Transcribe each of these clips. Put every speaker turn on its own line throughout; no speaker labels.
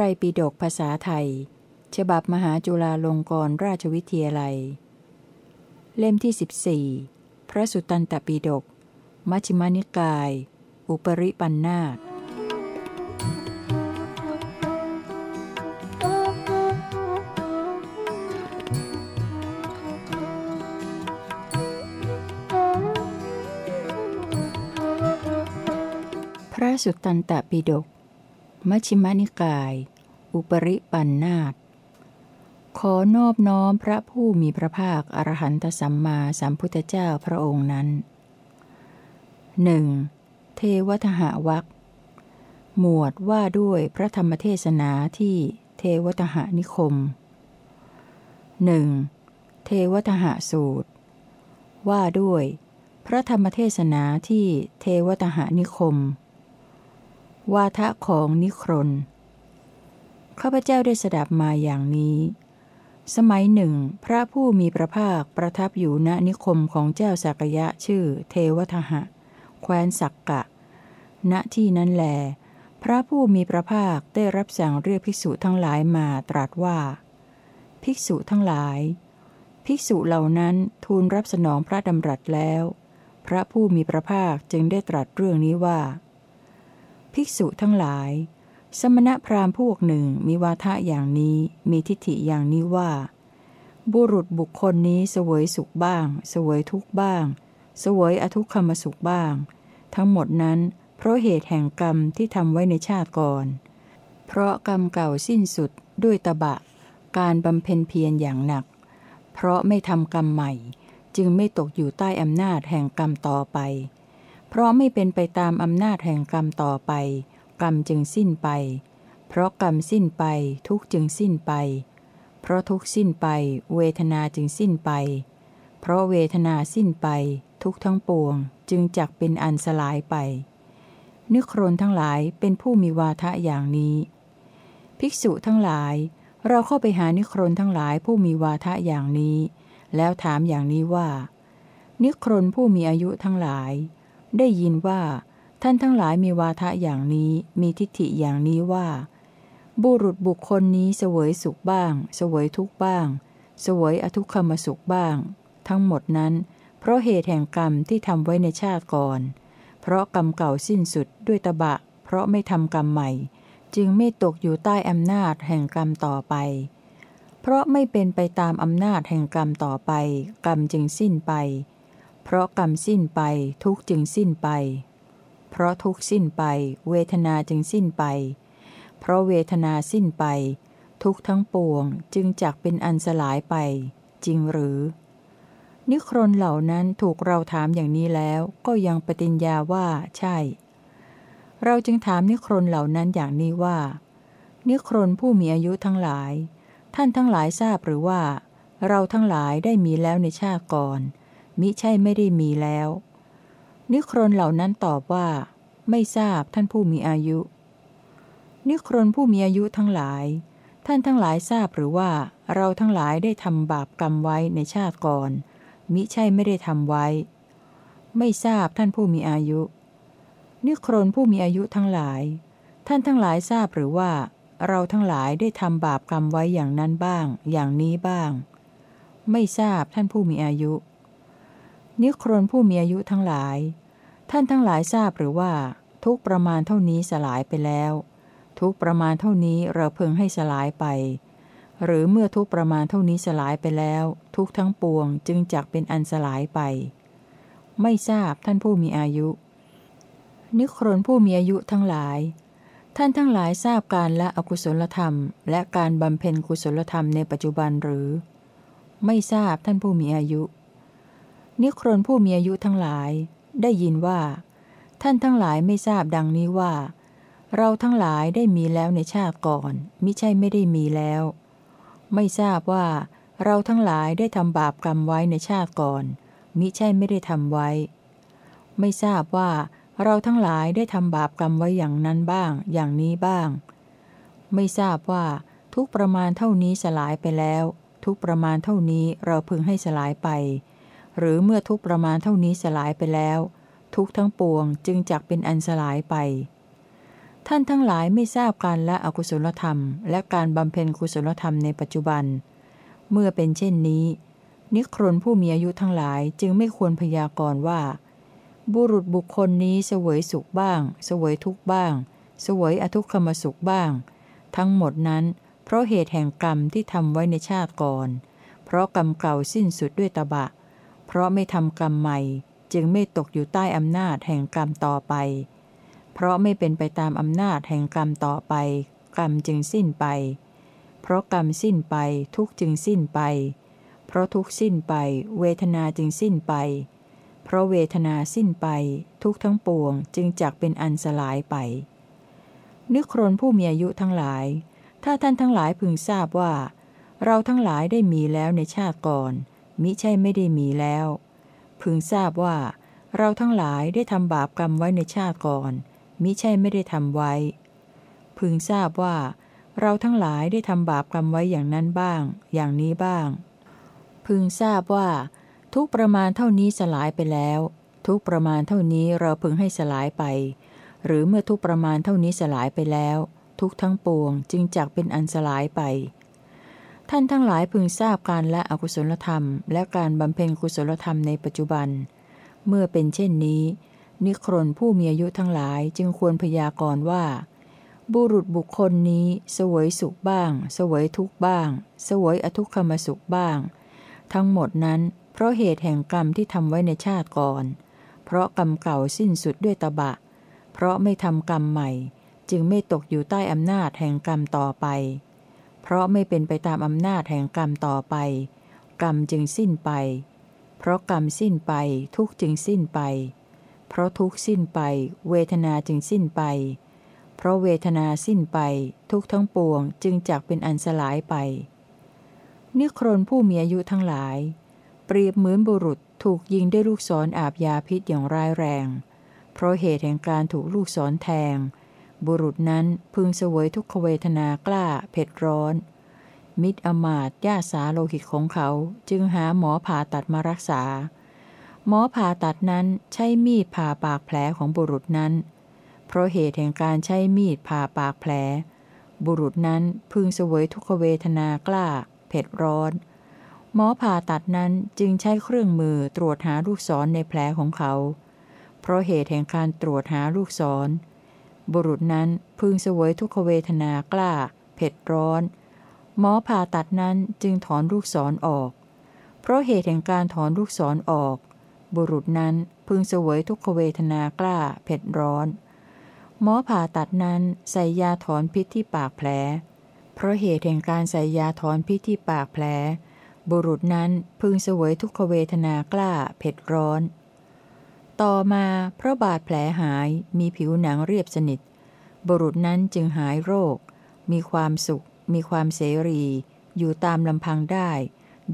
ระไรปิฎกภาษาไทย ฉบับมหาจุฬาลงกรณราชวิทยาลัย เล่มที่ 14 พระสุตตันตปิฎกมัชฌิมานิกาย อุปริปันธาตพระสุตตันตปิฎกมัชฌิมานิกาย อุปริปันธาตขอนอบน้อมพระผู้มีพระภาคอรหันตสัมมาสัมพุทธเจ้าพระองค์นั้นหนึ่งเทวทหวักหมวดว่าด้วยพระธรรมเทศนาที่เทวทหนิคมหนึ่งเทวทหสูตร ว่าด้วย พระธรรมเทศนาที่เทวทหนิคม วาทะของนิครน ข้าพเจ้าได้สดับมาอย่างนี้ สมัยหนึ่ง พระผู้มีพระภาคประทับอยู่ณนิคมของเจ้าสักยะชื่อเทวทหะ แคว้นสักกะ ณที่นั้นแล พระผู้มีพระภาคได้รับสั่งเรียกภิกษุทั้งหลายมาตรัสว่า ภิกษุทั้งหลาย ภิกษุเหล่านั้นทูลรับสนองพระดำรัสแล้ว พระผู้มีพระภาคจึงได้ตรัสเรื่องนี้ว่า ภิกษุทั้งหลาย สมณพราหมณ์พวกหนึ่งมีวาทะอย่างนี้มีทิฏฐิอย่างนี้ว่า บุรุษบุคคลนี้เสวยสุขบ้าง เสวยทุกข์บ้าง เสวยอทุกขมสุขบ้าง ทั้งหมดนั้น เพราะเหตุแห่งกรรมที่ทำไว้ในชาติก่อน เพราะกรรมเก่าสิ้นสุดด้วยตบะ การบำเพ็ญเพียรอย่างหนัก เพราะไม่ทำกรรมใหม่ จึงไม่ตกอยู่ใต้อำนาจแห่งกรรมต่อไป เพราะไม่เป็นไปตามอำนาจแห่งกรรมต่อไป กรรมจึงสิ้นไป เพราะกรรมสิ้นไปทุกจึงสิ้นไป เพราะทุกสิ้นไป เวทนาจึงสิ้นไป เพราะเวทนาสิ้นไป ทุกทั้งปวงจึงจักเป็นอันสลายไป นึกโครนทั้งหลายเป็นผู้มีวาทะอย่างนี้ ภิกษุทั้งหลาย เราเข้าไปหานิครนทั้งหลายผู้มีวาทะอย่างนี้ แล้วถามอย่างนี้ว่า นิครนผู้มีอายุทั้งหลาย ได้ยินว่า ท่านทั้งหลายมีวาทะอย่างนี้มีทิฏฐิอย่างนี้ว่า บุรุษบุคคลนี้เสวยสุขบ้าง เสวยทุกบ้าง เสวยอทุกขมสุขบ้าง ทั้งหมดนั้น เพราะเหตุแห่งกรรมที่ทำไว้ในชาติก่อน เพราะกรรมเก่าสิ้นสุดด้วยตบะ เพราะไม่ทำกรรมใหม่ จึงไม่ตกอยู่ใต้อำนาจแห่งกรรมต่อไป เพราะไม่เป็นไปตามอำนาจแห่งกรรมต่อไป กรรมจึงสิ้นไป เพราะกรรมสิ้นไปทุกจึงสิ้นไป เพราะทุกสิ้นไป เวทนาจึงสิ้นไป เพราะเวทนาสิ้นไป ทุกทั้งปวงจึงจักเป็นอันสลายไป จริงหรือ นิครนเหล่านั้นถูกเราถามอย่างนี้แล้วก็ยังปฏิญญาว่าใช่ เราจึงถามนิครนเหล่านั้นอย่างนี้ว่า นิครนผู้มีอายุทั้งหลาย ท่านทั้งหลายทราบหรือว่า เราทั้งหลายได้มีแล้วในชาติก่อน มิใช่ไม่ได้มีแล้ว นิครนเหล่านั้นตอบว่า ไม่ทราบท่านผู้มีอายุ นิครนผู้มีอายุทั้งหลาย ท่านทั้งหลายทราบหรือว่า เราทั้งหลายได้ทำบาปกรรมไว้ในชาติก่อน มิใช่ไม่ได้ทำไว้ ไม่ทราบท่านผู้มีอายุ นิครนผู้มีอายุทั้งหลาย ท่านทั้งหลายทราบหรือว่า เราทั้งหลายได้ทำบาปกรรมไว้อย่างนั้นบ้าง อย่างนี้บ้าง ไม่ทราบท่านผู้มีอายุ นิครนผู้มีอายุทั้งหลาย ท่านทั้งหลายทราบหรือว่า ทุกประมาณเท่านี้สลายไปแล้ว ทุกประมาณเท่านี้เราเพึงให้สลายไป หรือเมื่อทุกประมาณเท่านี้สลายไปแล้ว ทุกทั้งปวงจึงจักเป็นอันสลายไป ไม่ทราบท่านผู้มีอายุ นิครนผู้มีอายุทั้งหลาย ท่านทั้งหลายทราบการละอกุศลธรรม และการบำเพ็ญกุศลธรรมในปัจจุบันหรือ ไม่ทราบท่านผู้มีอายุ นิครนผู้มีอายุทั้งหลาย ได้ยินว่า ท่านทั้งหลายไม่ทราบดังนี้ว่า เราทั้งหลายได้มีแล้วในชาติก่อน มิใช่ไม่ได้มีแล้ว ไม่ทราบว่า เราทั้งหลายได้ทำบาปกรรมไว้ในชาติก่อน มิใช่ไม่ได้ทำไว้ ไม่ทราบว่า เราทั้งหลายได้ทำบาปกรรมไว้อย่างนั้นบ้าง อย่างนี้บ้าง ไม่ทราบว่า ทุกประมาณเท่านี้สลายไปแล้ว ทุกประมาณเท่านี้เราพึงให้สลายไป หรือเมื่อทุกประมาณเท่านี้สลายไปแล้ว ทุกทั้งปวงจึงจักเป็นอันสลายไป ท่านทั้งหลายไม่ทราบการละอกุศลธรรม และการบำเพ็ญกุศลธรรมในปัจจุบัน เมื่อเป็นเช่นนี้ นิครนผู้มีอายุทั้งหลายจึงไม่ควรพยากรณ์ว่า บุรุษบุคคลนี้เสวยสุขบ้าง เสวยทุกบ้าง เสวยอทุกขมสุขบ้าง ทั้งหมดนั้น เพราะเหตุแห่งกรรมที่ทำไว้ในชาติก่อน เพราะกรรมเก่าสิ้นสุดด้วยตบะเพราะไม่ทำกรรมใหม่ จึงไม่ตกอยู่ใต้อำนาจแห่งกรรมต่อไป เพราะไม่เป็นไปตามอำนาจแห่งกรรมต่อไป กรรมจึงสิ้นไป เพราะกรรมสิ้นไปทุกจึงสิ้นไป เพราะทุกสิ้นไป เวทนาจึงสิ้นไป เพราะเวทนาสิ้นไป ทุกทั้งปวงจึงจักเป็นอันสลายไป นึกครนผู้มีอายุทั้งหลาย ถ้าท่านทั้งหลายพึงทราบว่า เราทั้งหลายได้มีแล้วในชาติก่อน มิใช่ไม่ได้มีแล้ว พึงทราบว่า เราทั้งหลายได้ทำบาปกรรมไว้ในชาติก่อน มิใช่ไม่ได้ทำไว้ พึงทราบว่า เราทั้งหลายได้ทำบาปกรรมไว้อย่างนั้นบ้าง อย่างนี้บ้าง พึงทราบว่า ทุกประมาณเท่านี้สลายไปแล้ว ทุกประมาณเท่านี้เราพึงให้สลายไป หรือเมื่อทุกประมาณเท่านี้สลายไปแล้ว ทุกทั้งปวงจึงจักเป็นอันสลายไป ท่านทั้งหลายพึงทราบการละอกุศลธรรม และการบำเพ็ญกุศลธรรมในปัจจุบัน เมื่อเป็นเช่นนี้ นิครนผู้มีอายุทั้งหลายจึงควรพยากรณ์ว่า บุรุษบุคคลนี้สวยสุขบ้าง สวยทุกบ้าง สวยอทุกขมสุขบ้าง ทั้งหมดนั้น เพราะเหตุแห่งกรรมที่ทำไว้ในชาติก่อน เพราะกรรมเก่าสิ้นสุดด้วยตบะ เพราะไม่ทำกรรมใหม่ จึงไม่ตกอยู่ใต้อำนาจแห่งกรรมต่อไป ราะไม่เป็นไปตามอำนาจแห่งกรรมต่อไป กรรมจึงสิ้นไป เพราะกรรมสิ้นไปทุกจึงสิ้นไป เพราะทุกสิ้นไป เวทนาจึงสิ้นไป เพราะเวทนาสิ้นไป ทุกทั้งปวงจึงจักเป็นอันสลายไป นิครนผู้มีอายุทั้งหลาย เปรียบเหมือนบุรุษถูกยิงด้วยลูกศรออาบยาพิษอย่างร้ายแรง เพราะเหตุแห่งการถูกลูกศรแทง บุรุษนั้นพึงเสวยทุกขเวทนากล้าเผ็ดร้อน มิตรอมาตย่าสาโลหิตของเขาจึงหาหมอผ่าตัดมารักษา หมอผ่าตัดนั้นใช้มีดผ่าปากแผลของบุรุษนั้น เพราะเหตุแห่งการใช้มีดผ่าปากแผล บุรุษนั้นพึงเสวยทุกขเวทนากล้า เผ็ดร้อน หมอผ่าตัดนั้นจึงใช้เครื่องมือตรวจหาลูกศรในแผลของเขา เพราะเหตุแห่งการตรวจหาลูกศร บุรุษนั้นพึงเสวยทุกขเวทนากล้า เผ็ดร้อน หมอผ่าตัดนั้นจึงถอนลูกศรอออก เพราะเหตุแห่งการถอนลูกศรออก บุรุษนั้นพึงเสวยทุกขเวทนากล้า เผ็ดร้อน หมอผ่าตัดนั้นใส่ยาถอนพิษที่ปากแผล เพราะเหตุแห่งการใส่ยาถอนพิษที่ปากแผล บุรุษนั้นพึงเสวยทุกขเวทนากล้า เผ็ดร้อน ต่อมาเพราะบาดแผลหายมีผิวหนังเรียบสนิท บุรุษนั้นจึงหายโรค มีความสุข มีความเสรี อยู่ตามลำพังได้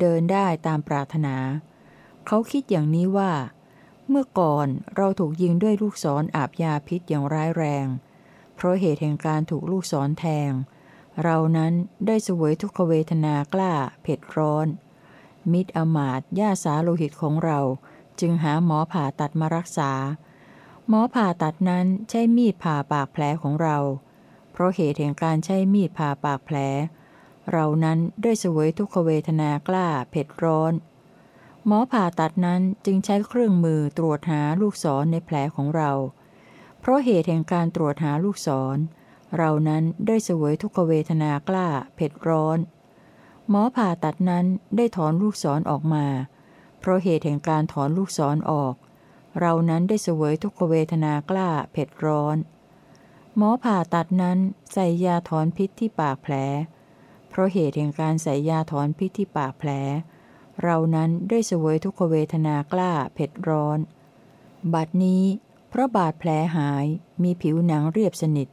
เดินได้ตามปรารถนา เขาคิดอย่างนี้ว่า เมื่อก่อนเราถูกยิงด้วยลูกศรออาบยาพิษอย่างร้ายแรง เพราะเหตุแห่งการถูกลูกศรแทง เรานั้นได้สวยทุกขเวทนากล้า เผ็ดร้อน มิตรอมาตย่าสาโลหิตของเรา จึงหาหมอผ่าตัดมารักษา หมอผ่าตัดนั้นใช้มีดผ่าปากแผลของเรา เพราะเหตุแห่งการใช้มีดผ่าปากแผล เรานั้นได้เสวยทุกขเวทนากล้าเผ็ดร้อน หมอผ่าตัดนั้นจึงใช้เครื่องมือตรวจหาลูกศรในแผลของเรา เพราะเหตุแห่งการตรวจหาลูกศร เรานั้นได้เสวยทุกขเวทนากล้าเผ็ดร้อน หมอผ่าตัดนั้นได้ถอนลูกศรออกมา เพราะเหตุแห่งการถอนลูกศรอออก เรานั้นได้เสวยทุกขเวทนากล้าเผ็ดร้อน หมอผ่าตัดนั้นใส่ยาถอนพิษที่ปากแผล เพราะเหตุแห่งการใส่ยาถอนพิษที่ปากแผล เรานั้นได้เสวยทุกขเวทนากล้าเผ็ดร้อน บัดนี้ เพราะบาดแผลหายมีผิวหนังเรียบสนิท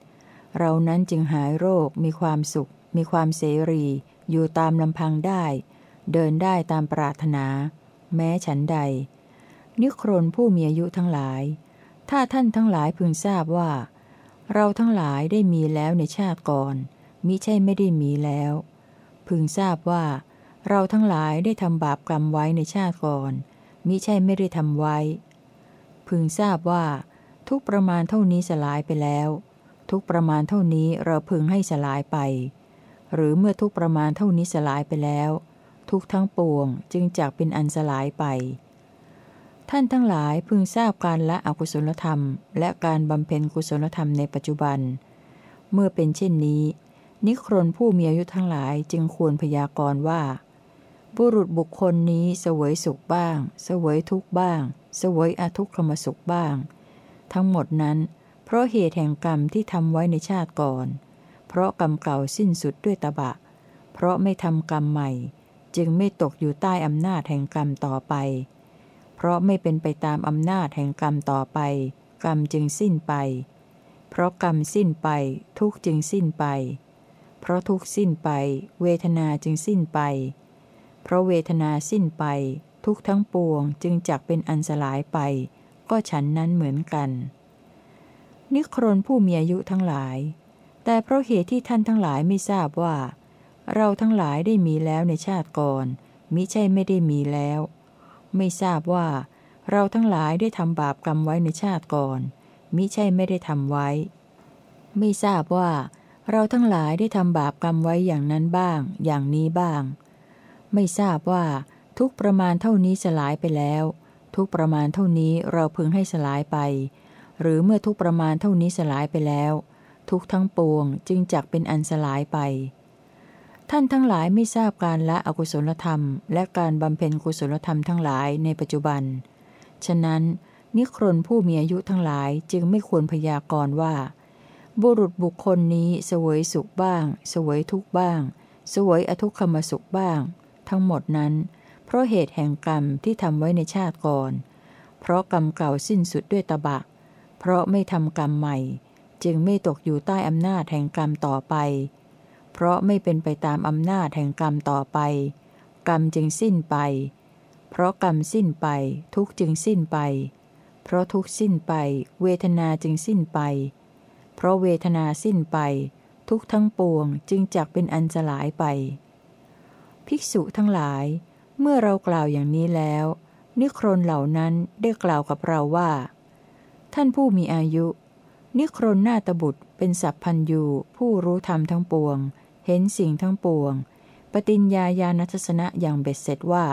เรานั้นจึงหายโรคมีความสุข มีความเสรี อยู่ตามลำพังได้ เดินได้ตามปรารถนา แม้ฉันใด นิครนผู้มีอายุทั้งหลาย ถ้าท่านทั้งหลายพึงทราบว่า เราทั้งหลายได้มีแล้วในชาติก่อน มิใช่ไม่ได้มีแล้ว พึงทราบว่า เราทั้งหลายได้ทำบาปกรรมไว้ในชาติก่อน มิใช่ไม่ได้ทำไว้ พึงทราบว่า ทุกประมาณเท่านี้สลายไปแล้ว ทุกประมาณเท่านี้เราพึงให้สลายไป หรือเมื่อทุกประมาณเท่านี้สลายไปแล้ว ทุกทั้งปวงจึงจักเป็นอันสลายไป ท่านทั้งหลายพึงทราบการละอกุศลธรรม และการบำเพ็ญกุศลธรรมในปัจจุบัน เมื่อเป็นเช่นนี้ นิครนผู้มีอายุทั้งหลายจึงควรพยากรณ์ว่า บุรุษบุคคลนี้เสวยสุขบ้าง เสวยทุกบ้าง เสวยอทุกขมสุขบ้าง ทั้งหมดนั้น เพราะเหตุแห่งกรรมที่ทำไว้ในชาติก่อน เพราะกรรมเก่าสิ้นสุดด้วยตบะ เพราะไม่ทำกรรมใหม่ จึงไม่ตกอยู่ใต้อำนาจแห่งกรรมต่อไป เพราะไม่เป็นไปตามอำนาจแห่งกรรมต่อไป กรรมจึงสิ้นไป เพราะกรรมสิ้นไป ทุกจึงสิ้นไป เพราะทุกสิ้นไป เวทนาจึงสิ้นไป เพราะเวทนาสิ้นไป ทุกทั้งปวงจึงจักเป็นอันสลายไป ก็ฉันนั้นเหมือนกัน นิครนผู้มีอายุทั้งหลาย แต่เพราะเหตุที่ท่านทั้งหลายไม่ทราบว่า เราทั้งหลายได้มีแล้วในชาติก่อน มิใช่ไม่ได้มีแล้ว ไม่ทราบว่า เราทั้งหลายได้ทำบาปกรรมไว้ในชาติก่อน มิใช่ไม่ได้ทำไว้ ไม่ทราบว่า เราทั้งหลายได้ทำบาปกรรมไว้อย่างนั้นบ้าง อย่างนี้บ้าง ไม่ทราบว่า ทุกประมาณเท่านี้สลายไปแล้ว ทุกประมาณเท่านี้เราพึงให้สลายไป หรือเมื่อทุกประมาณเท่านี้สลายไปแล้ว ทุกทั้งปวงจึงจักเป็นอันสลายไป ท่านทั้งหลายไม่ทราบการละอกุศลธรรม และการบำเพ็ญกุศลธรรมทั้งหลายในปัจจุบัน ฉะนั้น นิครนผู้มีอายุทั้งหลายจึงไม่ควรพยากรณ์ว่า บุรุษบุคคลนี้สวยสุขบ้างสวยทุกบ้างสวยอทุกขมสุขบ้าง ทั้งหมดนั้น เพราะเหตุแห่งกรรมที่ทำไว้ในชาติก่อน เพราะกรรมเก่าสิ้นสุดด้วยตบะ เพราะไม่ทำกรรมใหม่ จึงไม่ตกอยู่ใต้อำนาจแห่งกรรมต่อไป เพราะไม่เป็นไปตามอำนาจแห่งกรรมต่อไป กรรมจึงสิ้นไป เพราะกรรมสิ้นไป ทุกจึงสิ้นไป เพราะทุกสิ้นไป เวทนาจึงสิ้นไป เพราะเวทนาสิ้นไป ทุกทั้งปวงจึงจักเป็นอันสลายไป ภิกษุทั้งหลาย เมื่อเรากล่าวอย่างนี้แล้ว นิครนเหล่านั้นได้กล่าวกับเราว่า ท่านผู้มีอายุนิครนนาตบุตรเป็นสัพพันยูผู้รู้ธรรมทั้งปวง เห็นสิ่งทั้งปวง ปฏิญญาญาณทัศนะอย่างเบ็ดเสร็จว่า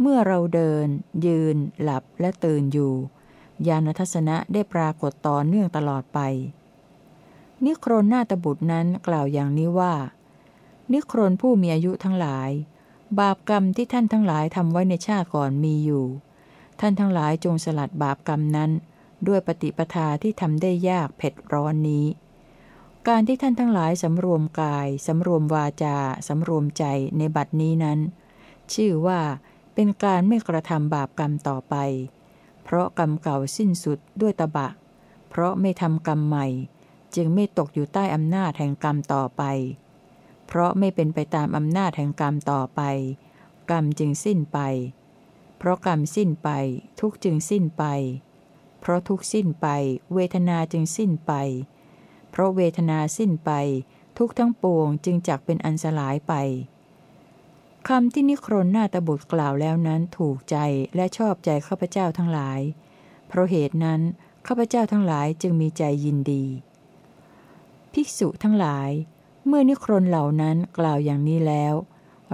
เมื่อเราเดิน ยืน หลับและตื่นอยู่ ญาณทัศนะได้ปรากฏต่อเนื่องตลอดไป นิโครนนาตบุตรนั้นกล่าวอย่างนี้ว่า นิโครนผู้มีอายุทั้งหลาย บาปกรรมที่ท่านทั้งหลายทำไว้ในชาติก่อนมีอยู่ ท่านทั้งหลายจงสลัดบาปกรรมนั้น ด้วยปฏิปทาที่ทำได้ยากเผ็ดร้อนนี้ การที่ท่านทั้งหลายสำรวมกาย สำรวมวาจา สำรวมใจในบัดนี้นั้น ชื่อว่าเป็นการไม่กระทำบาปกรรมต่อไป เพราะกรรมเก่าสิ้นสุดด้วยตบะ เพราะไม่ทำกรรมใหม่ จึงไม่ตกอยู่ใต้อำนาจแห่งกรรมต่อไป เพราะไม่เป็นไปตามอำนาจแห่งกรรมต่อไป กรรมจึงสิ้นไป เพราะกรรมสิ้นไป ทุกจึงสิ้นไป เพราะทุกสิ้นไป เวทนาจึงสิ้นไป เพราะเวทนาสิ้นไป ทุกทั้งปวงจึงจักเป็นอันสลายไปคำที่นิครนนาตบุตรกล่าวแล้วนั้นถูกใจและชอบใจข้าพเจ้าทั้งหลาย เพราะเหตุนั้นข้าพเจ้าทั้งหลายจึงมีใจยินดี ภิกษุทั้งหลาย เมื่อนิครนเหล่านั้นกล่าวอย่างนี้แล้ว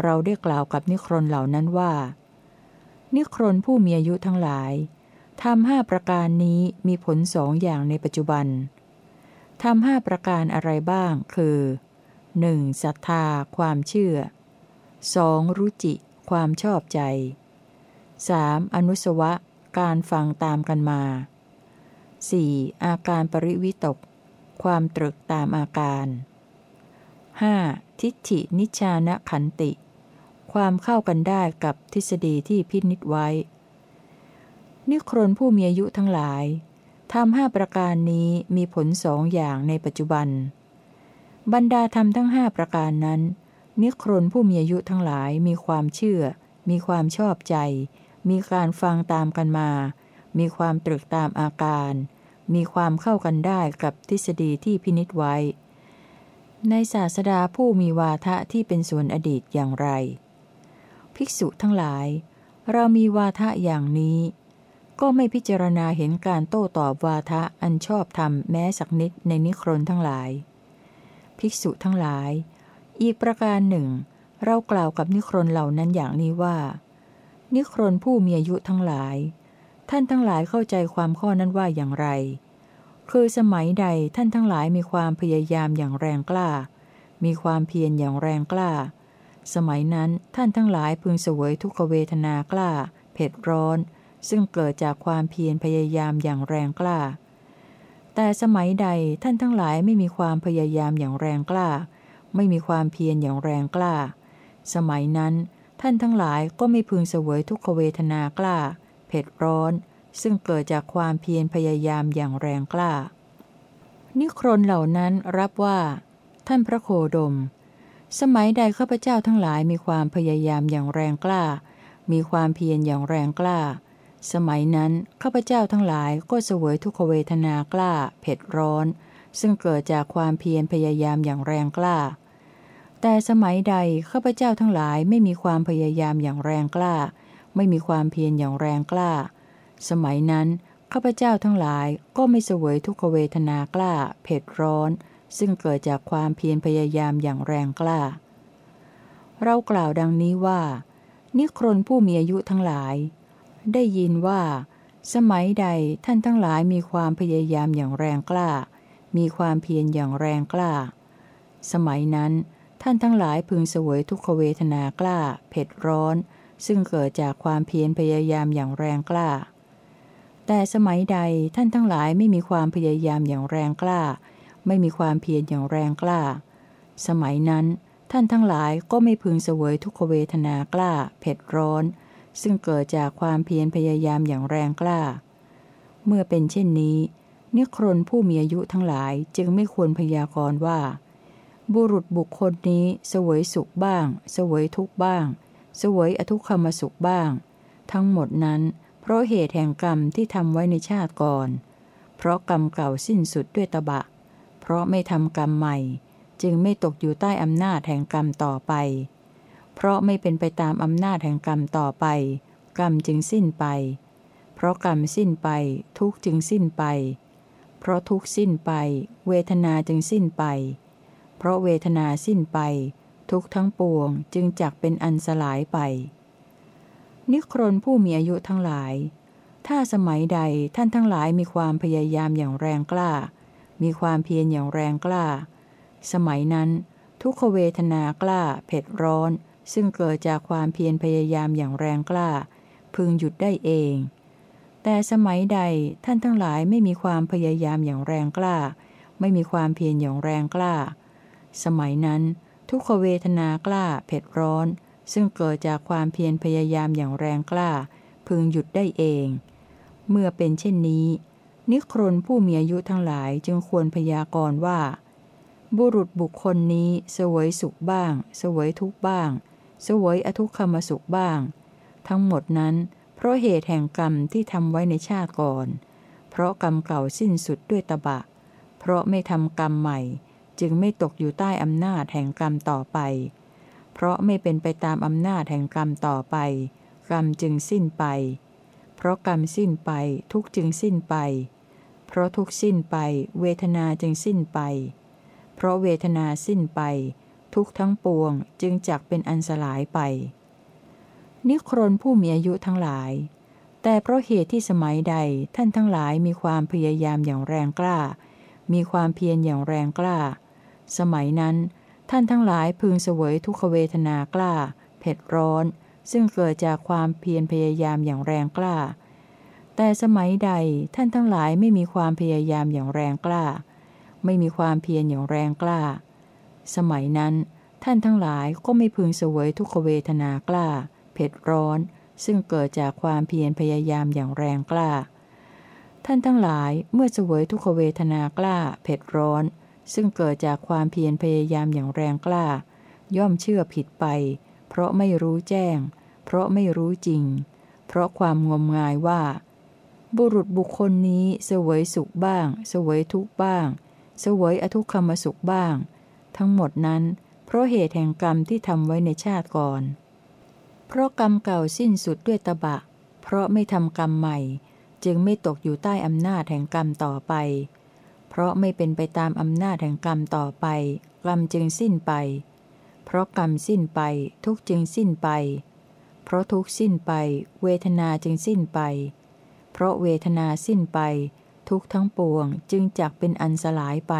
เราได้กล่าวกับนิครนเหล่านั้นว่า นิครนผู้มีอายุทั้งหลายทำห้าประการนี้มีผลสองอย่างในปัจจุบัน ทำห้าประการอะไรบ้าง คือ 1. ศรัทธา ความเชื่อ 2. รุจิ ความชอบใจ 3. อนุสวะ การฟังตามกันมา 4. อาการปริวิตก ความตรึกตามอาการ 5. ทิฏฐินิชานะขันติ ความเข้ากันได้กับทฤษฎีที่พินิษไว้ นิครนผู้มีอายุทั้งหลาย ทำห้าประการนี้มีผลสองอย่างในปัจจุบัน บรรดาธรรมทั้งห้าประการนั้น นิครนผู้มีอายุทั้งหลายมีความเชื่อ มีความชอบใจ มีการฟังตามกันมา มีความตรึกตามอาการ มีความเข้ากันได้กับทฤษฎีที่พินิษไว้ ในศาสดาผู้มีวาทะที่เป็นส่วนอดีตอย่างไร ภิกษุทั้งหลาย เรามีวาทะอย่างนี้ ก็ไม่พิจารณาเห็นการโต้ตอบวาทะอันชอบธรรมแม้สักนิดในนิครนทั้งหลาย ภิกษุทั้งหลาย อีกประการหนึ่ง เรากล่าวกับนิครนเหล่านั้นอย่างนี้ว่า นิครนผู้มีอายุทั้งหลาย ท่านทั้งหลายเข้าใจความข้อนั้นว่าอย่างไร คือสมัยใดท่านทั้งหลายมีความพยายามอย่างแรงกล้า มีความเพียรอย่างแรงกล้า สมัยนั้นท่านทั้งหลายพึงเสวยทุกขเวทนากล้า เผ็ดร้อน ซึ่งเกิดจากความเพียรพยายามอย่างแรงกล้า แต่สมัยใดท่านทั้งหลายไม่มีความพยายามอย่างแรงกล้า ไม่มีความเพียรอย่างแรงกล้า สมัยนั้น ท่านทั้งหลายก็ไม่พึงเสวยทุกขเวทนากล้า เผ็ดร้อน ซึ่งเกิดจากความเพียรพยายามอย่างแรงกล้า นิครนเหล่านั้นรับว่า ท่านพระโคดม สมัยใดข้าพเจ้าทั้งหลายมีความพยายามอย่างแรงกล้า มีความเพียรอย่างแรงกล้า สมัยนั้นข้าพเจ้าทั้งหลายก็เสวยทุกขเวทนากล้า เผ็ดร้อน ซึ่งเกิดจากความเพียรพยายามอย่างแรงกล้า แต่สมัยใดข้าพเจ้าทั้งหลายไม่มีความพยายามอย่างแรงกล้า ไม่มีความเพียรอย่างแรงกล้า สมัยนั้นข้าพเจ้าทั้งหลายก็ไม่เสวยทุกขเวทนากล้า เผ็ดร้อน ซึ่งเกิดจากความเพียรพยายามอย่างแรงกล้า เรากล่าวดังนี้ว่า นิครนผู้มีอายุทั้งหลาย ได้ยินว่า สมัยใดท่านทั้งหลายมีความพยายามอย่างแรงกล้า มีความเพียรอย่างแรงกล้า สมัยนั้น ท่านทั้งหลายพึงเสวยทุกขเวทนากล้า เผ็ดร้อน ซึ่งเกิดจากความเพียรพยายามอย่างแรงกล้า แต่สมัยใดท่านทั้งหลายไม่มีความพยายามอย่างแรงกล้า ไม่มีความเพียรอย่างแรงกล้า สมัยนั้น ท่านทั้งหลายก็ไม่พึงเสวยทุกขเวทนากล้า เผ็ดร้อน ซึ่งเกิดจากความเพียรพยายามอย่างแรงกล้า เมื่อเป็นเช่นนี้นิครนผู้มีอายุทั้งหลายจึงไม่ควรพยากรณ์ว่า บุรุษบุคคลนี้เสวยสุขบ้าง เสวยทุกบ้าง เสวยอทุกขมสุขบ้าง ทั้งหมดนั้น เพราะเหตุแห่งกรรมที่ทำไว้ในชาติก่อน เพราะกรรมเก่าสิ้นสุดด้วยตบะ เพราะไม่ทำกรรมใหม่ จึงไม่ตกอยู่ใต้อำนาจแห่งกรรมต่อไป เพราะไม่เป็นไปตามอำนาจแห่งกรรมต่อไป กรรมจึงสิ้นไป เพราะกรรมสิ้นไป ทุกจึงสิ้นไป เพราะทุกสิ้นไป เวทนาจึงสิ้นไป เพราะเวทนาสิ้นไป ทุกทั้งปวงจึงจักเป็นอันสลายไป นิครนผู้มีอายุทั้งหลาย ถ้าสมัยใดท่านทั้งหลายมีความพยายามอย่างแรงกล้า มีความเพียรอย่างแรงกล้า สมัยนั้น ทุกขเวทนากล้า เผ็ดร้อน ซึ่งเกิดจากความเพียรพยายามอย่างแรงกล้า พึงหยุดได้เอง แต่สมัยใดท่านทั้งหลายไม่มีความพยายามอย่างแรงกล้า ไม่มีความเพียรอย่างแรงกล้า สมัยนั้น ทุกขเวทนากล้าเผ็ดร้อน ซึ่งเกิดจากความเพียรพยายามอย่างแรงกล้า พึงหยุดได้เอง เมื่อเป็นเช่นนี้ นิครนผู้มีอายุทั้งหลายจึงควรพยากรณ์ว่าบุรุษบุคคลนี้เสวยสุขบ้างเสวยทุกบ้าง สวยอทุกขมสุขบ้าง ทั้งหมดนั้น เพราะเหตุแห่งกรรมที่ทำไว้ในชาติก่อน เพราะกรรมเก่าสิ้นสุดด้วยตบะ เพราะไม่ทำกรรมใหม่ จึงไม่ตกอยู่ใต้อำนาจแห่งกรรมต่อไป เพราะไม่เป็นไปตามอำนาจแห่งกรรมต่อไป กรรมจึงสิ้นไป เพราะกรรมสิ้นไปทุกจึงสิ้นไป เพราะทุกสิ้นไป เวทนาจึงสิ้นไป เพราะเวทนาสิ้นไป ทุกทั้งปวงจึงจักเป็นอันสลายไป นิครนผู้มีอายุทั้งหลาย แต่เพราะเหตุที่สมัยใดท่านทั้งหลายมีความพยายามอย่างแรงกล้า มีความเพียรอย่างแรงกล้า สมัยนั้น ท่านทั้งหลายพึงเสวยทุกขเวทนากล้า เผ็ดร้อน ซึ่งเกิดจากความเพียรพยายามอย่างแรงกล้า แต่สมัยใดท่านทั้งหลายไม่มีความพยายามอย่างแรงกล้า ไม่มีความเพียรอย่างแรงกล้า สมัยนั้น ท่านทั้งหลายก็ไม่พึงเสวยทุกขเวทนากล้า เผ็ดร้อน ซึ่งเกิดจากความเพียรพยายามอย่างแรงกล้า ท่านทั้งหลายเมื่อเสวยทุกขเวทนากล้า เผ็ดร้อน ซึ่งเกิดจากความเพียรพยายามอย่างแรงกล้า ย่อมเชื่อผิดไป เพราะไม่รู้แจ้ง เพราะไม่รู้จริง เพราะความงมงายว่า บุรุษบุคคลนี้เสวยสุขบ้าง เสวยทุกบ้าง เสวยอทุกขมสุขบ้าง ทั้งหมดนั้น เพราะเหตุแห่งกรรมที่ทำไว้ในชาติก่อน เพราะกรรมเก่าสิ้นสุดด้วยตบะ เพราะไม่ทำกรรมใหม่ จึงไม่ตกอยู่ใต้อำนาจแห่งกรรมต่อไป เพราะไม่เป็นไปตามอำนาจแห่งกรรมต่อไป กรรมจึงสิ้นไป เพราะกรรมสิ้นไปทุกจึงสิ้นไป เพราะทุกสิ้นไป เวทนาจึงสิ้นไป เพราะเวทนาสิ้นไป ทุกทั้งปวงจึงจักเป็นอันสลายไป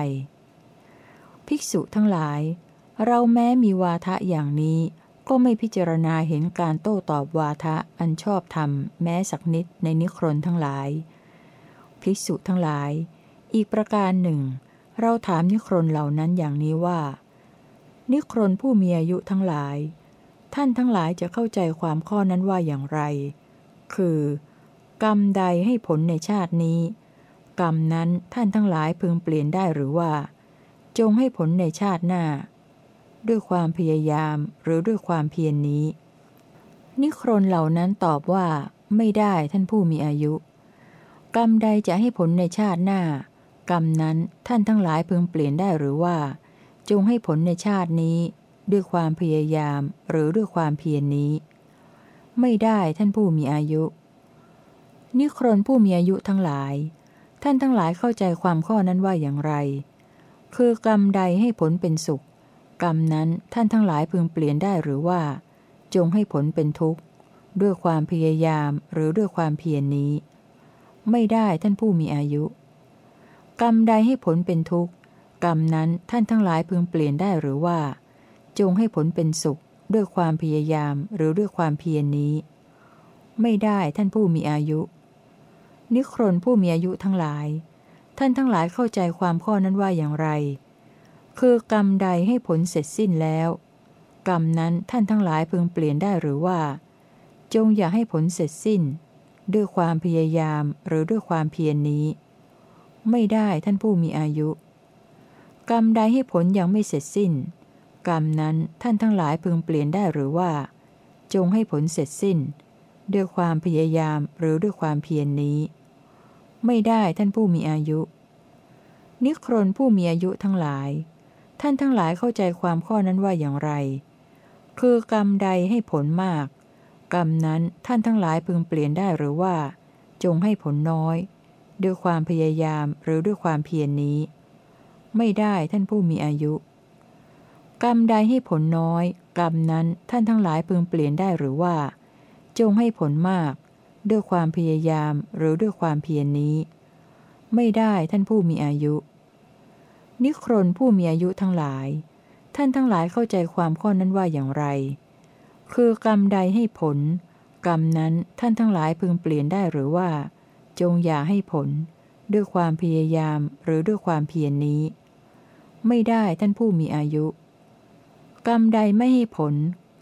ภิกษุทั้งหลาย เราแม้มีวาทะอย่างนี้ ก็ไม่พิจารณาเห็นการโต้ตอบวาทะอันชอบธรรม แม้สักนิดในนิครนทั้งหลาย ภิกษุทั้งหลาย อีกประการหนึ่ง เราถามนิครนเหล่านั้นอย่างนี้ว่า นิครนผู้มีอายุทั้งหลาย ท่านทั้งหลายจะเข้าใจความข้อนั้นว่าอย่างไร คือ กรรมใดให้ผลในชาตินี้ กรรมนั้นท่านทั้งหลายพึงเปลี่ยนได้หรือว่า จงให้ผลในชาติหน้า ด้วยความพยายามหรือด้วยความเพียรนนี้ นิครนเหล่านั้นตอบว่า ไม่ได้ท่านผู้มีอายุ กรรมใดจะให้ผลในชาติหน้า กรรมนั้นท่านทั้งหลายพึงเปลี่ยนได้หรือว่า จงให้ผลในชาตินี้ ด้วยความพยายามหรือด้วยความเพียรนนี้ ไม่ได้ท่านผู้มีอายุ นิครนผู้มีอายุทั้งหลาย ท่านทั้งหลายเข้าใจความข้อนั้นว่าอย่างไร คือกรรมใดให้ผลเป็นสุข กรรมนั้นท่านทั้งหลายพึงเปลี่ยนได้หรือว่า จงให้ผลเป็นทุกข์ ด้วยความพยายามหรือด้วยความเพียรนนี้ ไม่ได้ท่านผู้มีอายุ กรรมใดให้ผลเป็นทุกข์ กรรมนั้นท่านทั้งหลายพึงเปลี่ยนได้หรือว่า จงให้ผลเป็นสุข ด้วยความพยายามหรือด้วยความเพียรนนี้ ไม่ได้ท่านผู้มีอายุ นิครนผู้มีอายุทั้งหลาย ท่านทั้งหลายเข้าใจความข้อนั้นว่าอย่างไร คือกรรมใดให้ผลเสร็จสิ้นแล้ว กรรมนั้นท่านทั้งหลายพึงเปลี่ยนได้หรือว่า จงอย่าให้ผลเสร็จสิ้น ด้วยความพยายามหรือด้วยความเพียรนนี้ ไม่ได้ท่านผู้มีอายุ กรรมใดให้ผลยังไม่เสร็จสิ้น กรรมนั้นท่านทั้งหลายพึงเปลี่ยนได้หรือว่า จงให้ผลเสร็จสิ้น ด้วยความพยายามหรือด้วยความเพียรนนี้ ไม่ได้ท่านผู้มีอายุ นิครนผู้มีอายุทั้งหลาย ท่านทั้งหลายเข้าใจความข้อนั้นว่าอย่างไร คือกรรมใดให้ผลมาก กรรมนั้นท่านทั้งหลายพึงเปลี่ยนได้หรือว่า จงให้ผลน้อย ด้วยความพยายามหรือด้วยความเพียรนนี้ ไม่ได้ท่านผู้มีอายุ กรรมใดให้ผลน้อย กรรมนั้นท่านทั้งหลายพึงเปลี่ยนได้หรือว่า จงให้ผลมาก ด้วยความพยายามหรือด้วยความเพียรนนี้ ไม่ได้ท่านผู้มีอายุ นิครนผู้มีอายุทั้งหลาย ท่านทั้งหลายเข้าใจความข้อนั้นว่าอย่างไร คือกรรมใดให้ผล กรรมนั้นท่านทั้งหลายพึงเปลี่ยนได้หรือว่า จงอย่าให้ผล ด้วยความพยายามหรือด้วยความเพียรนนี้ ไม่ได้ท่านผู้มีอายุ กรรมใดไม่ให้ผล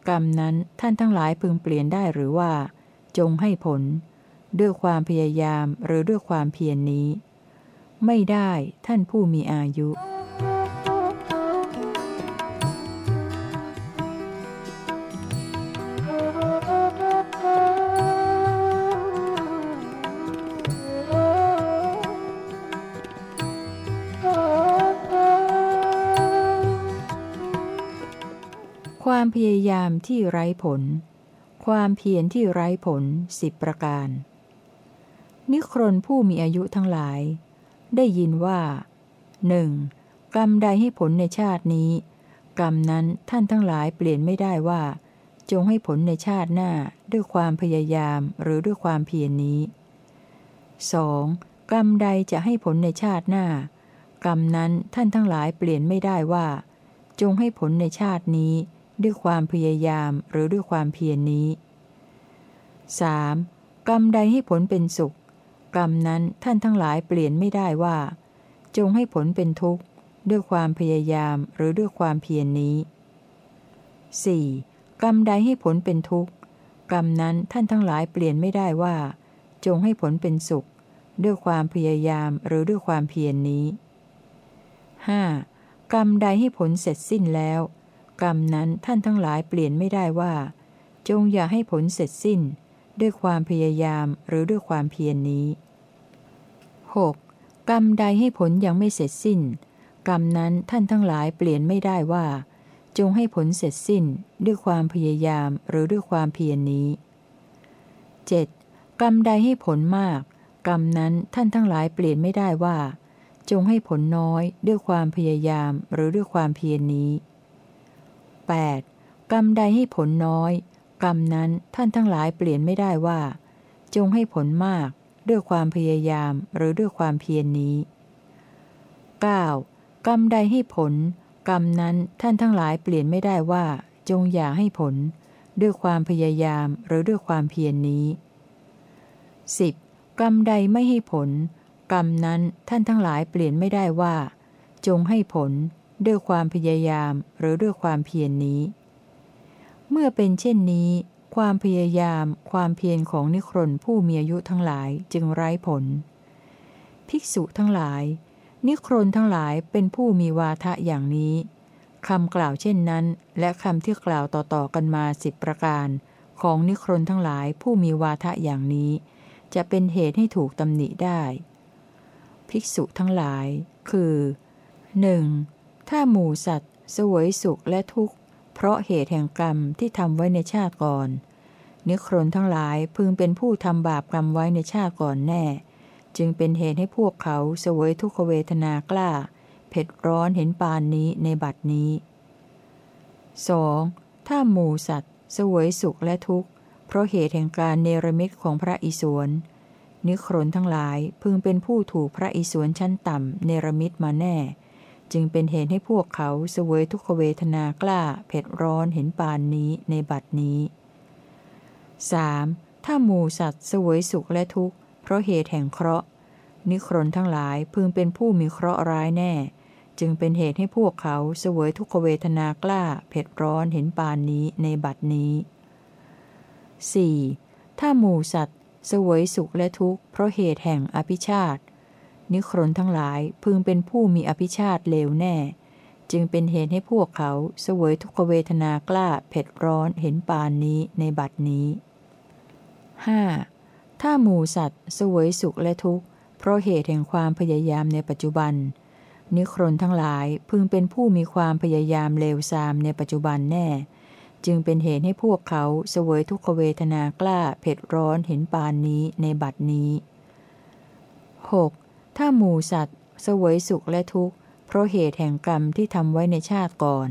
กรรมนั้นท่านทั้งหลายพึงเปลี่ยนได้หรือว่า จงให้ผล ด้วยความพยายามหรือด้วยความเพียรนนี้ ไม่ได้ท่านผู้มีอายุ ความพยายามที่ไร้ผล ความเพียรที่ไร้ผลสิบประการ นิครนผู้มีอายุทั้งหลาย ได้ยินว่าหนึ่งกรรมใดให้ผลในชาตินี้ กรรมนั้นท่านทั้งหลายเปลี่ยนไม่ได้ว่า จงให้ผลในชาติหน้าด้วยความพยายามหรือด้วยความเพียรนนี้ 2. กรรมใดจะให้ผลในชาติหน้า กรรมนั้นท่านทั้งหลายเปลี่ยนไม่ได้ว่า จงให้ผลในชาตินี้ ด้วยความพยายามหรือด้วยความเพียรนนี้ 3. กรรมใดให้ผลเป็นสุข กรรมนั้นท่านทั้งหลายเปลี่ยนไม่ได้ว่า จงให้ผลเป็นทุกข์ ด้วยความพยายามหรือด้วยความเพียรนนี้ 4. กรรมใดให้ผลเป็นทุกข์ กรรมนั้นท่านทั้งหลายเปลี่ยนไม่ได้ว่า จงให้ผลเป็นสุข ด้วยความพยายามหรือด้วยความเพียรนนี้ 5. กรรมใดให้ผลเสร็จสิ้นแล้ว กรรมนั้นท่านทั้งหลายเปลี่ยนไม่ได้ว่า จงอย่าให้ผลเสร็จสิ้น ด้วยความพยายามหรือด้วยความเพียรนนี้ 6. กรรมใดให้ผลยังไม่เสร็จสิ้น กรรมนั้นท่านทั้งหลายเปลี่ยนไม่ได้ว่า จงให้ผลเสร็จสิ้น ด้วยความพยายามหรือด้วยความเพียรนนี้ 7. กรรมใดให้ผลมาก กรรมนั้นท่านทั้งหลายเปลี่ยนไม่ได้ว่า จงให้ผลน้อยด้วยความพยายามหรือด้วยความเพียรนนี้ 8. กรรมใดให้ผลน้อย กรรมนั้นท่านทั้งหลายเปลี่ยนไม่ได้ว่า จงให้ผลมากด้วยความพยายามหรือด้วยความเพียรนนี้ 9. กรรมใดให้ผล กรรมนั้นท่านทั้งหลายเปลี่ยนไม่ได้ว่า จงอย่าให้ผล ด้วยความพยายามหรือด้วยความเพียรนนี้ 10. กรรมใดไม่ให้ผล กรรมนั้นท่านทั้งหลายเปลี่ยนไม่ได้ว่า จงให้ผล ด้วยความพยายามหรือด้วยความเพียรนนี้ เมื่อเป็นเช่นนี้ ความพยายามความเพียรของนิครนผู้มีอายุทั้งหลายจึงไร้ผล ภิกษุทั้งหลาย นิครนทั้งหลายเป็นผู้มีวาทะอย่างนี้คำกล่าวเช่นนั้น และคำที่กล่าวต่อๆกันมาสิบประการ ของนิครนทั้งหลายผู้มีวาทะอย่างนี้ จะเป็นเหตุให้ถูกตำหนิได้ ภิกษุทั้งหลาย คือ 1. ถ้าหมู่สัตว์สวยสุขและทุกข์ เพราะเหตุแห่งกรรมที่ทำไว้ในชาติก่อน นิครนทั้งหลายพึงเป็นผู้ทำบาปกรรมไว้ในชาติก่อนแน่ จึงเป็นเหตุให้พวกเขาสวยทุกขเวทนากล้า เผ็ดร้อนเห็นปานนี้ในบัดนี้ 2. ถ้าหมูสัตว์สวยสุขและทุกข์ เพราะเหตุแห่งการเนรมิตของพระอิศวรนิครนทั้งหลายพึงเป็นผู้ถูกพระอิศวรชั้นต่ำเนรมิตมาแน่ จึงเป็นเหตุให้พวกเขาเสวยทุกขเวทนากล้า เผ็ดร้อนเห็นปานนี้ในบัดนี้ 3. ถ้าหมูสัตว์เสวยสุขและทุกข์ เพราะเหตุแห่งเคราะห์ นิครนทั้งหลายพึงเป็นผู้มีเคราะห์ร้ายแน่ จึงเป็นเหตุให้พวกเขาเสวยทุกขเวทนากล้า เผ็ดร้อนเห็นปานนี้ในบัดนี้ 4. ถ้าหมูสัตว์เสวยสุขและทุกข์เพราะเหตุแห่งอภิชาติ นิครนทั้งหลายพึงเป็นผู้มีอภิชาติเลวแน่ จึงเป็นเหตุให้พวกเขาเสวยทุกขเวทนากล้าเผ็ดร้อนเห็นปานนี้ในบัดนี้ 5. ถ้าหมูสัตว์เสวยสุขและทุกข์ เพราะเหตุแห่งความพยายามในปัจจุบัน นิครนทั้งหลายพึงเป็นผู้มีความพยายามเลวทรามในปัจจุบันแน่ จึงเป็นเหตุให้พวกเขาเสวยทุกขเวทนากล้าเผ็ดร้อนเห็นปานนี้ในบัดนี้ 6. ถ้าหมูสัตว์สวยสุขและทุกข์ เพราะเหตุแห่งกรรมที่ทำไว้ในชาติก่อน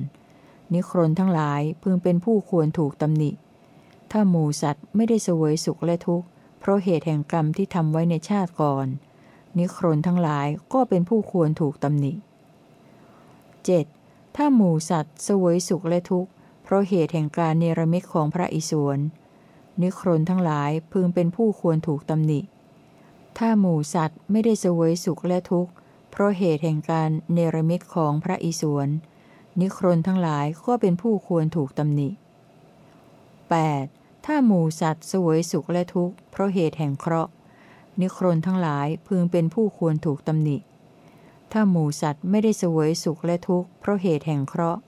นิครนทั้งหลายพึงเป็นผู้ควรถูกตำหนิ ถ้าหมูสัตว์ไม่ได้สวยสุขและทุกข์ เพราะเหตุแห่งกรรมที่ทำไว้ในชาติก่อน นิครนทั้งหลายก็เป็นผู้ควรถูกตำหนิ 7. ถ้าหมูสัตว์สวยสุขและทุกข์ เพราะเหตุแห่งการเนรมิตของพระอิศวรนิครนทั้งหลายพึงเป็นผู้ควรถูกตำหนิ ถ้าหมู่สัตว์ไม่ได้เสวยสุขและทุกข์ เพราะเหตุแห่งการเนรมิตของพระอิศวร นิครนทั้งหลายก็เป็นผู้ควรถูกตำหนิ 8. ถ้าหมู่สัตว์เสวยสุขและทุกข์เพราะเหตุแห่งเคราะห์ นิครนทั้งหลายพึงเป็นผู้ควรถูกตำหนิ ถ้าหมู่สัตว์ไม่ได้เสวยสุขและทุกข์เพราะเหตุแห่งเคราะห์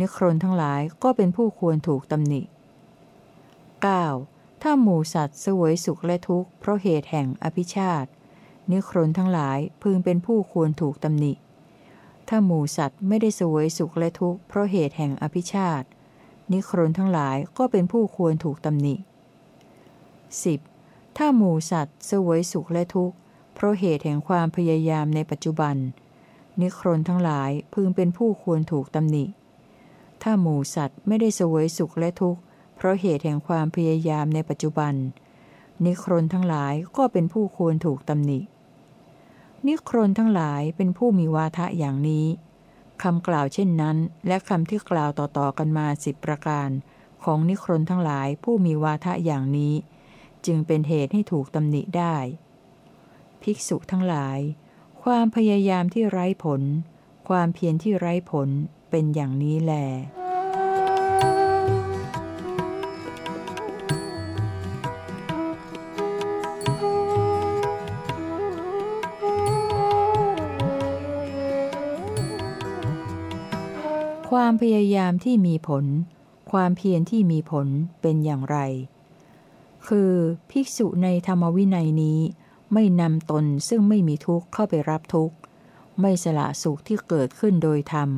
นิครนทั้งหลายก็เป็นผู้ควรถูกตำหนิ 9. ถ้าหมูสัตว์สวยสุขและทุกข์เพราะเหตุแห่งอภิชาตินิครนทั้งหลายพึงเป็นผู้ควรถูกตำหนิ ถ้าหมูสัตว์ไม่ได้สวยสุขและทุกข์เพราะเหตุแห่งอภิชาตินิครนทั้งหลายก็เป็นผู้ควรถูกตำหนิ 10. ถ้าหมูสัตว์สวยสุขและทุกข์เพราะเหตุแห่งความพยายามในปัจจุบัน นิครนทั้งหลายพึงเป็นผู้ควรถูกตำหนิ ถ้าหมูสัตว์ไม่ได้สวยสุขและทุกข์ เพราะเหตุแห่งความพยายามในปัจจุบัน นิครนทั้งหลายก็เป็นผู้ควรถูกตำหนิ นิครนทั้งหลายเป็นผู้มีวาทะอย่างนี้คำกล่าวเช่นนั้น และคำที่กล่าวต่อๆกันมาสิบประการ ของนิครนทั้งหลายผู้มีวาทะอย่างนี้ จึงเป็นเหตุให้ถูกตำหนิได้ ภิกษุทั้งหลาย ความพยายามที่ไร้ผล ความเพียรที่ไร้ผลเป็นอย่างนี้แหล ความพยายามที่มีผล ความเพียรที่มีผลเป็นอย่างไร คือภิกษุในธรรมวินัยนี้ ไม่นำตนซึ่งไม่มีทุกข์เข้าไปรับทุกข์ ไม่สละสุขที่เกิดขึ้นโดยธรรม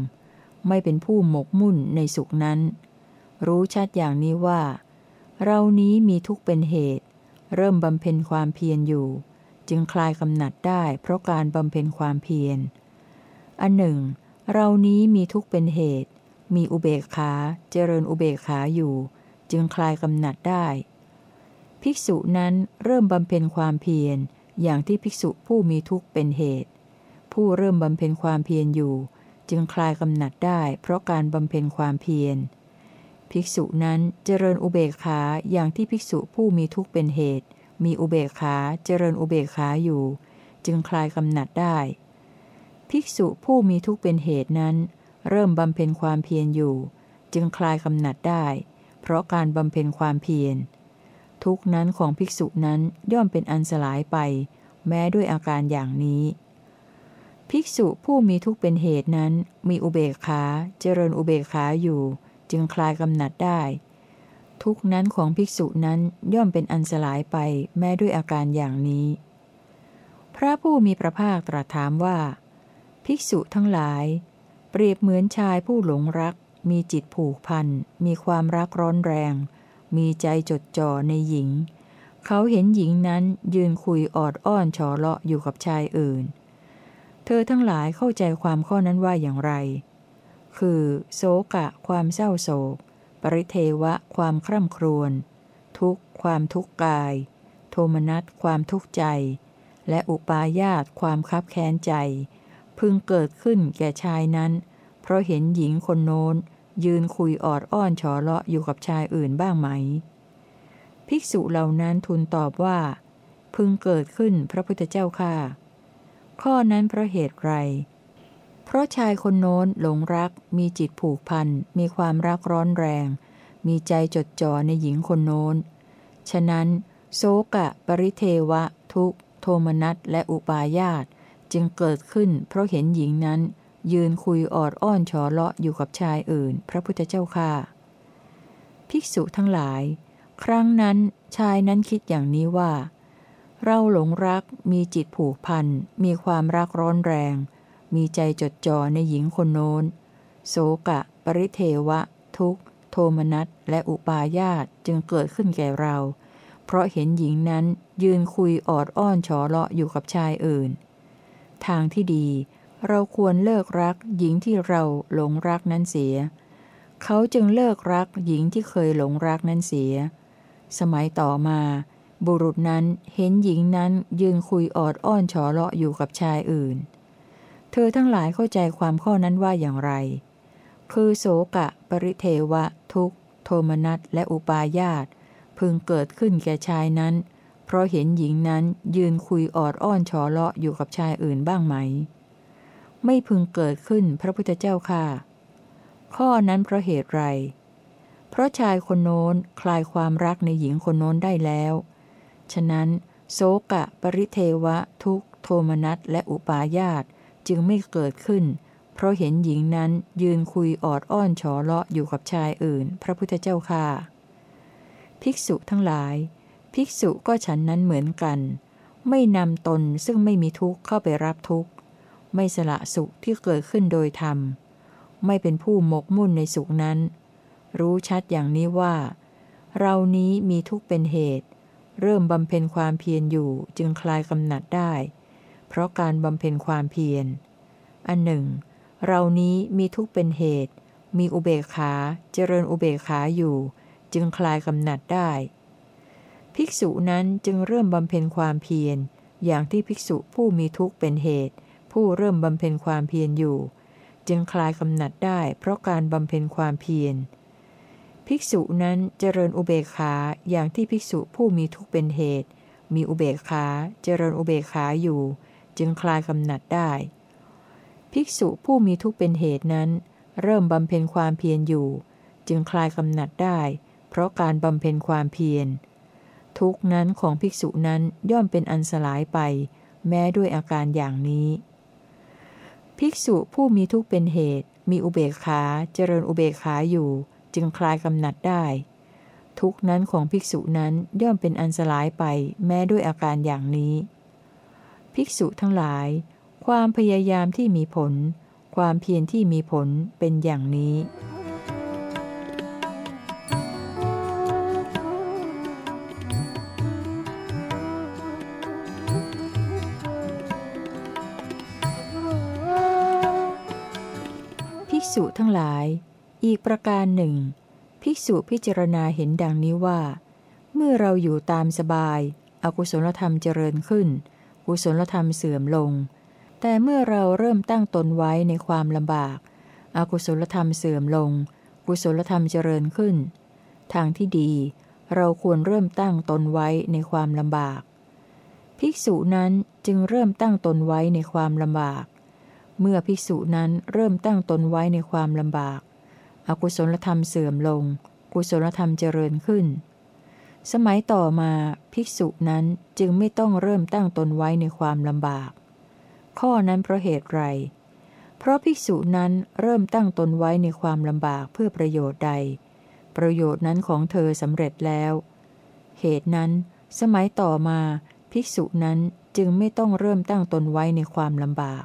ไม่เป็นผู้หมกมุ่นในสุขนั้น รู้ชัดอย่างนี้ว่า เรานี้มีทุกข์เป็นเหตุ เริ่มบำเพ็ญความเพียรอยู่ จึงคลายกำหนัดได้เพราะการบำเพ็ญความเพียร อันหนึ่งเรานี้มีทุกข์เป็นเหตุ มีอุเบกขาเจริญอุเบกขาอยู่ จึงคลายกำหนัดได้ ภิกษุนั้นเริ่มบำเพ็ญความเพียรอย่างที่ภิกษุผู้มีทุกข์เป็นเหตุ ผู้เริ่มบำเพ็ญความเพียรอยู่ จึงคลายกำหนัดได้เพราะการบำเพ็ญความเพียร ภิกษุนั้นเจริญอุเบกขาอย่างที่ภิกษุผู้มีทุกข์เป็นเหตุ มีอุเบกขาเจริญอุเบกขาอยู่ จึงคลายกำหนัดได้ ภิกษุผู้มีทุกข์เป็นเหตุนั้น เริ่มบำเพ็ญความเพียรอยู่ จึงคลายกำหนัดได้ เพราะการบำเพ็ญความเพียร ทุกนั้นของภิกษุนั้นย่อมเป็นอันสลายไป แม้ด้วยอาการอย่างนี้ ภิกษุผู้มีทุกเป็นเหตุนั้น มีอุเบกขาเจริญอุเบกขาอยู่ จึงคลายกำหนัดได้ ทุกนั้นของภิกษุนั้นย่อมเป็นอันสลายไป แม้ด้วยอาการอย่างนี้ พระผู้มีพระภาคตรัสถามว่า ภิกษุทั้งหลาย เปรียบเหมือนชายผู้หลงรัก มีจิตผูกพัน มีความรักร้อนแรง มีใจจดจ่อในหญิง เขาเห็นหญิงนั้นยืนคุยออดอ้อนฉอเลาะอยู่กับชายอื่น เธอทั้งหลายเข้าใจความข้อนั้นว่าอย่างไร คือ โศกะ ความเศร้าโศก ปริเทวะ ความคร่ำครวญ ทุกความทุกข์กาย โทมนัส ความทุกข์ใจ และอุปาญาต ความคับแค้นใจ พึงเกิดขึ้นแก่ชายนั้น เพราะเห็นหญิงคนโน้น ยืนคุยออดอ้อนฉอเลาะอยู่กับชายอื่นบ้างไหม ภิกษุเหล่านั้นทูลตอบว่า พึงเกิดขึ้นพระพุทธเจ้าค่ะ ข้อนั้นเพราะเหตุไรเพราะชายคนโน้นหลงรัก มีจิตผูกพัน มีความรักร้อนแรง มีใจจดจ่อในหญิงคนโน้น ฉะนั้น โซกะ ปริเทวะ ทุกโทมนัสและอุปาญาต จึงเกิดขึ้น เพราะเห็นหญิงนั้น ยืนคุยออดอ้อนฉอเลาะอยู่กับชายอื่น พระพุทธเจ้าค่ะ ภิกษุทั้งหลาย ครั้งนั้นชายนั้นคิดอย่างนี้ว่า เราหลงรักมีจิตผูกพัน มีความรักร้อนแรง มีใจจดจ่อในหญิงคนโน้น โสกะ ปริเทวะ ทุกโทมนัสและอุปาญาตจึงเกิดขึ้นแก่เรา เพราะเห็นหญิงนั้นยืนคุยออดอ้อนฉอเลาะอยู่กับชายอื่น ทางที่ดี เราควรเลิกรักหญิงที่เราหลงรักนั้นเสีย เขาจึงเลิกรักหญิงที่เคยหลงรักนั้นเสีย สมัยต่อมา บุรุษนั้นเห็นหญิงนั้นยืนคุยออดอ้อนฉอเลาะอยู่กับชายอื่น เธอทั้งหลายเข้าใจความข้อนั้นว่าอย่างไร คือโสกะ ปริเทวะ ทุกโทมนัสและอุปาญาตพึงเกิดขึ้นแก่ชายนั้น เพราะเห็นหญิงนั้นยืนคุยออดอ้อนชอเลาะอยู่กับชายอื่นบ้างไหม ไม่พึงเกิดขึ้นพระพุทธเจ้าค่ะ ข้อนั้นเพราะเหตุไร เพราะชายคนโน้นคลายความรักในหญิงคนโน้นได้แล้ว ฉะนั้นโสกะ ปริเทวะ ทุกโทมนัสและอุปาญาตจึงไม่เกิดขึ้น เพราะเห็นหญิงนั้นยืนคุยออดอ้อนชอเลาะอยู่กับชายอื่น พระพุทธเจ้าค่ะ ภิกษุทั้งหลาย ภิกษุก็ฉันนั้นเหมือนกัน ไม่นำตนซึ่งไม่มีทุกข์เข้าไปรับทุกข์ ไม่สละสุขที่เกิดขึ้นโดยธรรม ไม่เป็นผู้หมกมุ่นในสุขนั้น รู้ชัดอย่างนี้ว่า เรานี้มีทุกข์เป็นเหตุ เริ่มบำเพ็ญความเพียรอยู่จึงคลายกำหนัดได้ เพราะการบำเพ็ญความเพียร อันหนึ่ง เรานี้มีทุกข์เป็นเหตุ มีอุเบกขาเจริญอุเบกขาอยู่ จึงคลายกำหนัดได้ ภิกษุนั้นจึงเริ่มบำเพ็ญความเพียร อย่างที่ภิกษุผู้มีทุกข์เป็นเหตุ ผู้เริ่มบำเพ็ญความเพียรอยู่ จึงคลายกำหนัดได้เพราะการบำเพ็ญความเพียร ภิกษุนั้นเจริญอุเบกขาอย่างที่ภิกษุผู้มีทุกข์เป็นเหตุ มีอุเบกขาเจริญอุเบกขาอยู่ จึงคลายกำหนัดได้ ภิกษุผู้มีทุกข์เป็นเหตุนั้น เริ่มบำเพ็ญความเพียรอยู่ จึงคลายกำหนัดได้ เพราะการบำเพ็ญความเพียร ทุกนั้นของภิกษุนั้นย่อมเป็นอันสลายไป แม้ด้วยอาการอย่างนี้ ภิกษุผู้มีทุกเป็นเหตุ มีอุเบกขาเจริญอุเบกขาอยู่ จึงคลายกำหนัดได้ ทุกนั้นของภิกษุนั้นย่อมเป็นอันสลายไป แม้ด้วยอาการอย่างนี้ ภิกษุทั้งหลาย ความพยายามที่มีผล ความเพียรที่มีผลเป็นอย่างนี้ ลาย อีกประการหนึ่ง ภิกษุพิจารณาเห็นดังนี้ว่า เมื่อเราอยู่ตามสบายอากุศลธรรมเจริญขึ้น กุศลธรรมเสื่อมลง แต่เมื่อเราเริ่มตั้งตนไว้ในความลำบากอากุศลธรรมเสื่อมลง กุศลธรรมเจริญขึ้น ทางที่ดี เราควรเริ่มตั้งตนไว้ในความลำบาก ภิกษุนั้นจึงเริ่มตั้งตนไว้ในความลำบาก เมื่อภิกษุนั้นเริ่มตั้งตนไว้ในความลำบาก อกุศลธรรมเสื่อมลง กุศลธรรมเจริญขึ้น สมัยต่อมาภิกษุนั้นจึงไม่ต้องเริ่มตั้งตนไว้ในความลำบาก ข้อนั้นเพราะเหตุไร เพราะภิกษุนั้นเริ่มตั้งตนไว้ในความลำบากเพื่อประโยชน์ใด ประโยชน์นั้นของเธอสำเร็จแล้ว เหตุนั้น สมัยต่อมาภิกษุนั้นจึงไม่ต้องเริ่มตั้งตนไว้ในความลำบาก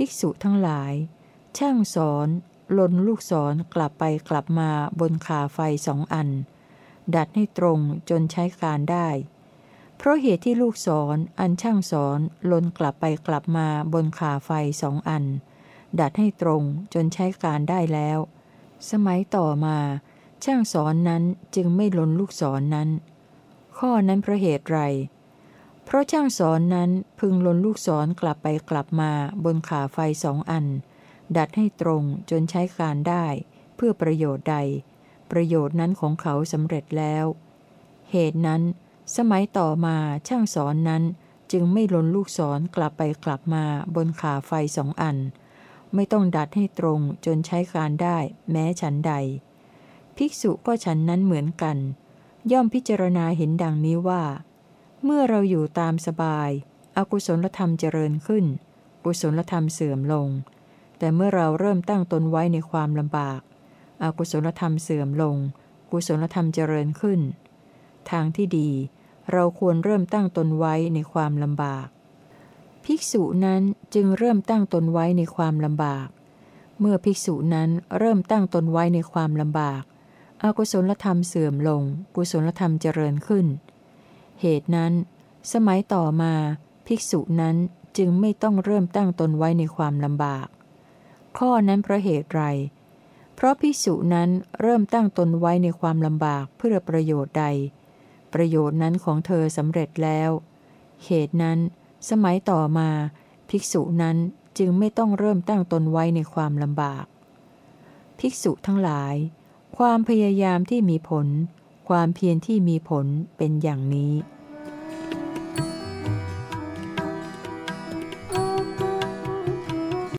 ภิกษุทั้งหลาย ช่างสอนลนลูกศรกลับไปกลับมาบนขาไฟสองอัน ดัดให้ตรงจนใช้การได้ เพราะเหตุที่ลูกศรออันช่างสอนลนกลับไปกลับมาบนขาไฟสองอัน ดัดให้ตรงจนใช้การได้แล้ว สมัยต่อมา ช่างสอนนั้นจึงไม่ลนลูกศรนนั้น ข้อนั้นเพราะเหตุไร เพราะช่างสอนนั้นพึงลนลูกศรกลับไปกลับมาบนขาไฟสองอัน ดัดให้ตรงจนใช้การได้ เพื่อประโยชน์ใด ประโยชน์นั้นของเขาสำเร็จแล้ว เหตุนั้น สมัยต่อมาช่างสอนนั้นจึงไม่ลนลูกศรกลับไปกลับมาบนขาไฟสองอัน ไม่ต้องดัดให้ตรงจนใช้การได้ แม้ฉันใด ภิกษุก็ฉันนั้นเหมือนกัน ย่อมพิจารณาเห็นดังนี้ว่า เมื่อเราอยู่ตามสบาย อกุศลธรรมเจริญขึ้น กุศลธรรมเสื่อมลง แต่เมื่อเราเริ่มตั้งตนไว้ในความลำบาก อกุศลธรรมเสื่อมลง กุศลธรรมเจริญขึ้น ทางที่ดี เราควรเริ่มตั้งตนไว้ในความลำบาก ภิกษุนั้นจึงเริ่มตั้งตนไว้ในความลำบาก เมื่อภิกษุนั้นเริ่มตั้งตนไว้ในความลำบาก อกุศลธรรมเสื่อมลง กุศลธรรมเจริญขึ้น เหตุนั้น สมัยต่อมา ภิกษุนั้นจึงไม่ต้องเริ่มตั้งตนไว้ในความลำบาก ข้อนั้นเพราะเหตุไร เพราะภิกษุนั้นเริ่มตั้งตนไว้ในความลำบากเพื่อประโยชน์ใด ประโยชน์นั้นของเธอสำเร็จแล้ว เหตุนั้น สมัยต่อมา ภิกษุนั้นจึงไม่ต้องเริ่มตั้งตนไว้ในความลำบาก ภิกษุทั้งหลาย ความพยายามที่มีผล ความเพียรที่มีผลเป็นอย่างนี้